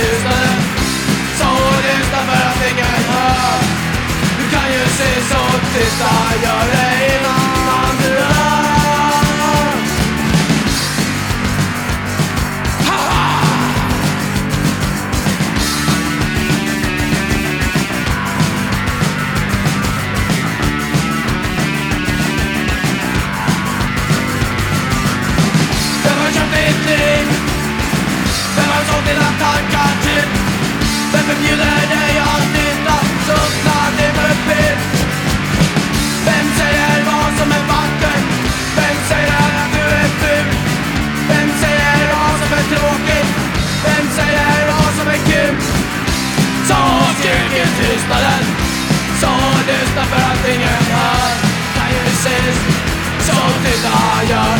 Just like bjuder in? Vem har sålt dina tankar till? Vem förbjuder dig att titta? Sunkna ner för ett. Vem säger vad som är vackert? Vem säger att du är ful? Vem säger vad som är tråkigt? Vem säger vad som är kul? Så skrek i tystnaden Så lyssna för att ingen hör Kan ju precis så titta gör